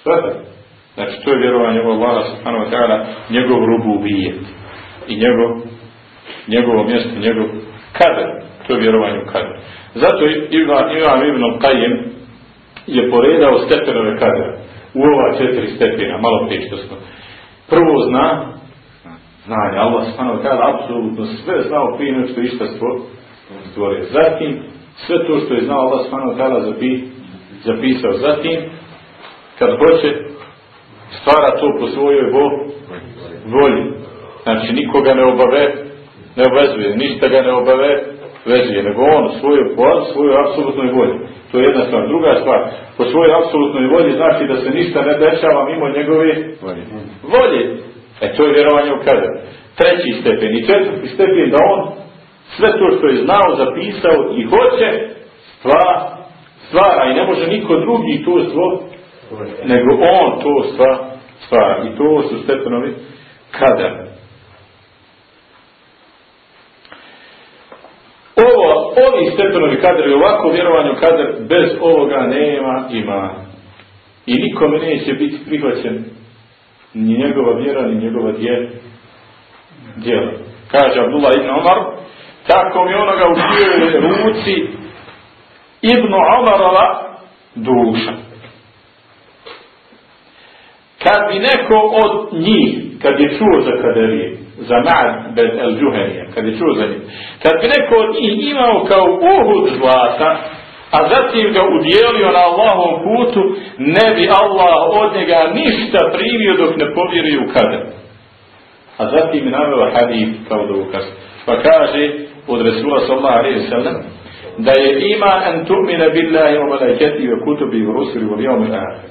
Svete? Znači, to je vjerovanje u Allaha subhanahu ta'ala, njegov rubu ubijet. I njegov, njegovo mjesto, njegov kader. To je vjerovanje u kader. Zato Ivan, Ivan Ibn Qajim je poredao stepenove kadera u ova četiri stepena, malo prije što smo. Prvo zna, znanje, Allah subhanahu ta'ala apsolutno sve znao prije nego što je išta stvorio. Zatim, sve to što je znao Allah subhanahu ta'ala zapi, zapisao. Zatim, kad hoće, stvara to po svojoj vo, volji. Znači, nikoga ne obave, ne obavezuje, ništa ga ne obave, vezuje, nego on svoju, po svojoj apsolutnoj volji. To je jedna stvar. Druga stvar, po svojoj apsolutnoj volji znači da se ništa ne dešava mimo njegove volje. E to je vjerovanje u kader. Treći stepen i četvrti stepen da on sve to što je znao, zapisao i hoće, stvara, stvara i ne može niko drugi to svo, nego on to stvara, stvara. I to su stepenovi kader. Ovo, ovi stepenovi kader i ovako vjerovanje u kader, bez ovoga nema ima. I nikome neće biti prihvaćen ni njegova vjera, ni njegova dje, djela. Kaže Abdullah ibn Omar, tako mi onoga u ruci ibn Omarova duša. Kad bi neko od njih, kad je čuo za kaderije, za Ma'bed el-Džuhenija, kad je čuo za njih. Kad bi neko od njih imao kao uhud zlata, a zatim ga udjelio na Allahom putu, ne bi Allah od njega ništa primio dok ne povjeri u kader. A zatim je navela hadith kao dokaz. Pa kaže od Resula sallallahu alaihi sallam, da je ima an tu'mina billahi wa malaikati wa kutubi wa rusuli wa yawmi ahir.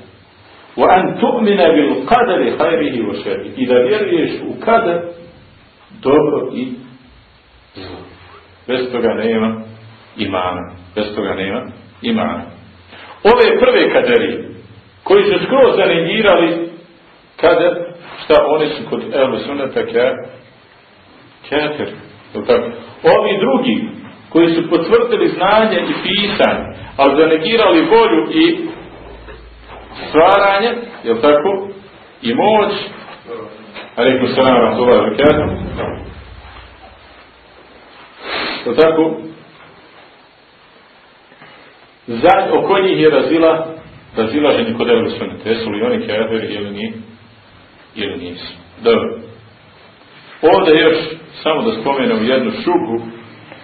Wa an tu'mina bil qadari khairihi wa sharrihi. I da vjeruješ u kader dobro i zlo. Bez toga nema imana. Bez toga nema imana. Ove prve kaderije, koji su skroz zanegirali kader, šta oni su kod Ehlu Sunnata kafir. Ovi drugi, koji su potvrdili znanje i pisanje, ali zanegirali volju i stvaranje, je tako, i moć, Alaikum salam wa rahmatullahi wa barakatuh. To tako, za, oko njih je razila, razilaženje kod Evo Sunnete. Jesu li oni kafiri ili nije? Ili nisu. Dobro. Ovdje još samo da spomenem jednu šubu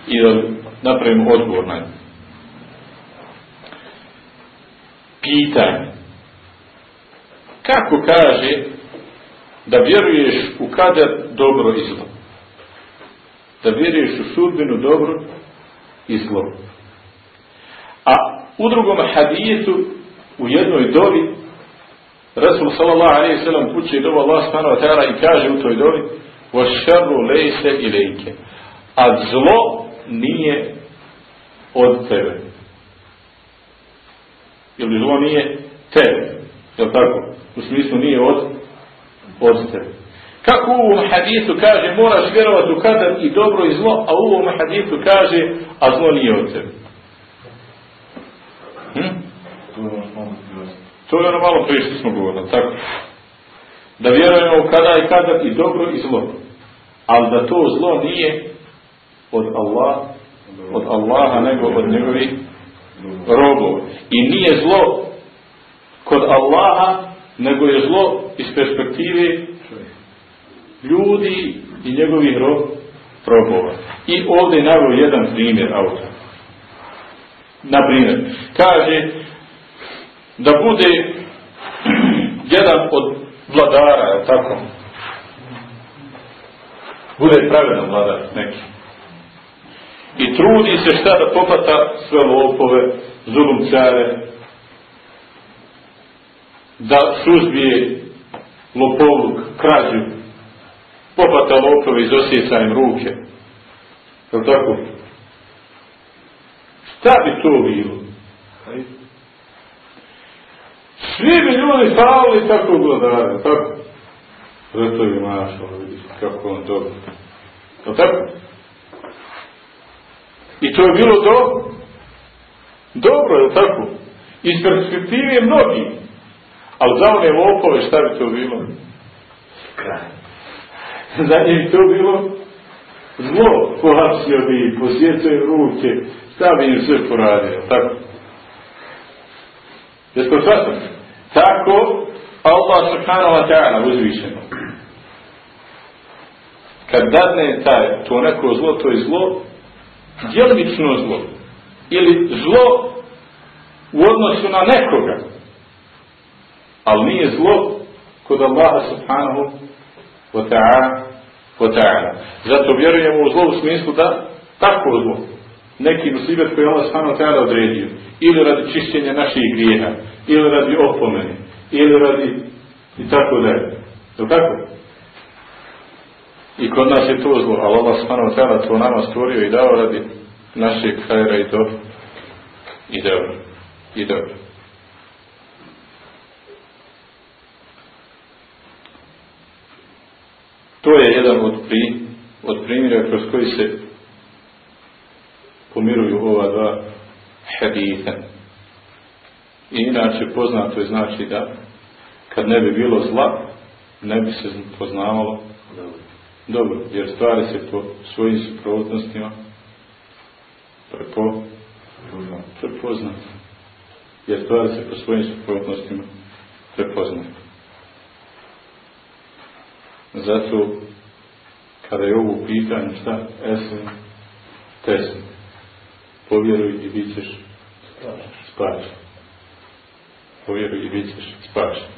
i da napravimo odgovor na nju. Pitanje. Kako kaže da vjeruješ u kader dobro i zlo. Da vjeruješ u sudbinu dobro i zlo. A u drugom hadijetu, u jednoj dobi, Rasul sallallahu alaihi sallam kuće i doba Allah subhanahu wa ta'ala i kaže u toj dobi وَشَرُّ لَيْسَ إِلَيْكَ A zlo nije od tebe. Ili zlo nije tebe. Je tako? U smislu nije od od tebe. Kako u ovom hadisu kaže moraš vjerovati u kadar i dobro i zlo, a u ovom hadisu kaže a zlo nije od tebe. Hm? To je ono malo prije što smo govorili, tako? Da vjerujemo u kada i kadar i dobro i zlo. Ali da to zlo nije od Allah, od Allaha, nego od njegovih robova. I nije zlo kod Allaha, nego je zlo iz perspektive ljudi i njegovih robova. I ovdje je navio jedan primjer autor. Na primjer, kaže da bude jedan od vladara, je tako? Bude pravedan vladar neki. I trudi se šta da popata sve lopove, zulumcare, da suzbije lopovluk, krađu, popata lopove iz osjecajem ruke. Je tako? Šta bi to bilo? Svi bi ljudi falili tako vladare, tako? Zato je našao, vidiš, kako on dobro. Je tako? I to je bilo do, dobro, je tako? Iz perspektive mnogih. Ali za one lopove šta bi to bilo? Kraj. Za njih bi to bilo zlo. Pohapsio bi, posjecao im ruke, šta bi im sve poradio, tako? To shvatili? Tako Allah subhanahu wa ta'ala uzvišeno. Kad dadne taj, to neko zlo, to je zlo, djelimično zlo. Ili zlo u odnosu na nekoga. Ali nije zlo kod Allaha subhanahu wa ta'ala. Zato vjerujemo u zlo u smislu da tako zlo. Neki musibet koji Allah subhanahu wa ta'ala odredio. Ili radi čišćenja naših grijeha. Ili radi opomene. Ili radi i tako dalje. Je tako? I kod nas je to zlo, ali Allah subhanahu wa ta'ala to nama stvorio i dao radi našeg hajra i dobro. I dobro. I dobro. To je jedan od, pri, od primjera kroz koji se pomiruju ova dva haditha. I inače poznato je znači da kad ne bi bilo zla, ne bi se poznavalo dobro, jer stvari se po svojim suprotnostima prepo, prepoznaju. Jer stvari se po svojim suprotnostima prepoznaju. Zato, kada je ovo pitanje, šta? Esen, tesen. Povjeruj i bit ćeš spašen. Povjeruj i bit ćeš spašen.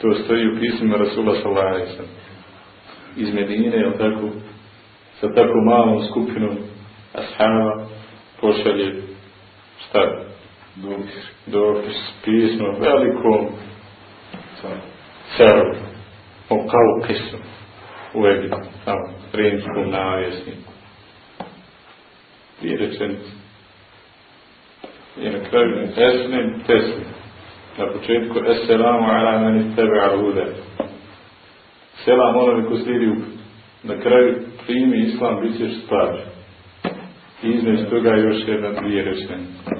To stoji u pismima Rasula Salarića. Iz Medine, jel tako, sa tako malom skupinom ashaba pošalje šta? Dopis. Dopis, pismo, velikom caru, o Kaukisu, u Egiptu, tamo, rimskom navjesniku. Dvije rečenice. I na kraju, esnim, tesnim na početku Esselamu ala meni tebe al-huda. Selam onome ko slijedi uput. Na kraju primi islam, bit ćeš spađen. I između toga još jedna dvije rečenice.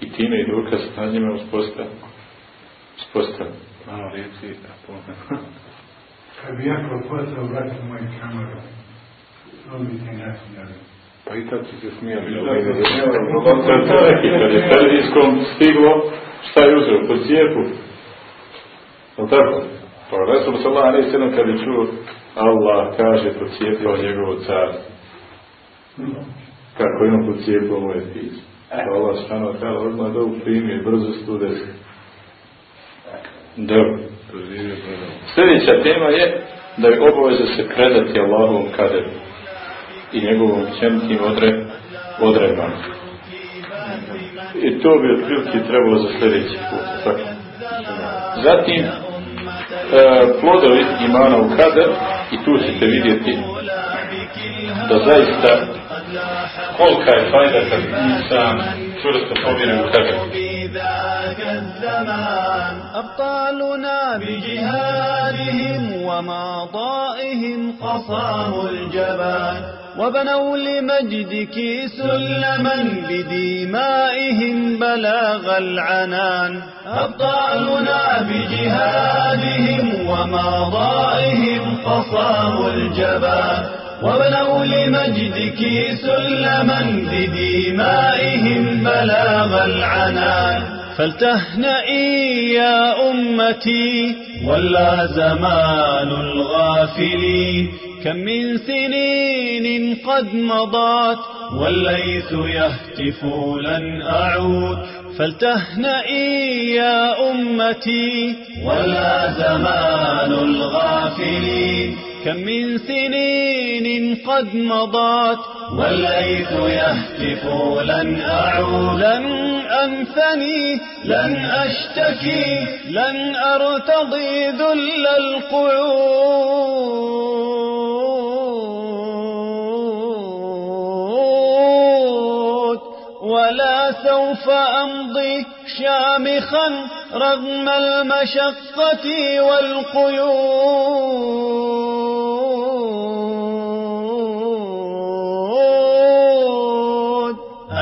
I time i dokaz na njima uspostav. Uspostav. Malo riječi, a pomen. Kad bi jako pozvao vratiti moju kameru, on bi te nasmijali. Pa i tad su se smijali. Kad je televizijskom stiglo, šta je uzeo? Po cijepu? Je tako? Pa Resul sallallahu alaihi sallam kad je čuo Allah kaže po cijepao njegovo carstvo. Kako je on po cijepao moje pismo. Pa Allah stano kada odmah da primi i brzo studesi. Dobro. Sljedeća tema je da je obaveza se predati Allahovom kaderu i njegovom ćemtim odre, odredbama. I to bi otprilike trebalo za sljedeći put. Tako. Zatim, e, plodovi imana u kader i tu ćete vidjeti da zaista kolika je fajda kad insan čvrsto povjeruje u kader. أبطالنا بجهادهم وماضائهم قصاموا الجبان وبنوا لمجدك سلما بدمائهم بلاغ العنان. أبطالنا بجهادهم وماضائهم قصاموا الجبان وبنوا لمجدك سلما بدمائهم بلاغ العنان. فلتهنئي يا أمتي ولا زمان الغافلين كم من سنين قد مضت والليث يهتف لن أعود فلتهنئي يا أمتي ولا زمان الغافلين كم من سنين قد مضت والليث يهتف لن أعود. لن أنثني لن أشتكي لن أرتضي ذل القعود. ولا سوف أمضي شامخا رغم المشقة والقيود.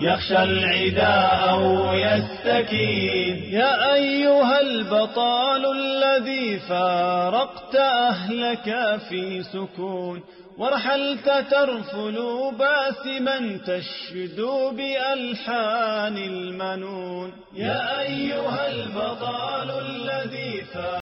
يخشى العداء أو يستكين يا أيها البطال الذي فارقت أهلك في سكون ورحلت ترفل باسما تشدو بألحان المنون. يا أيها البطال الذي فارقت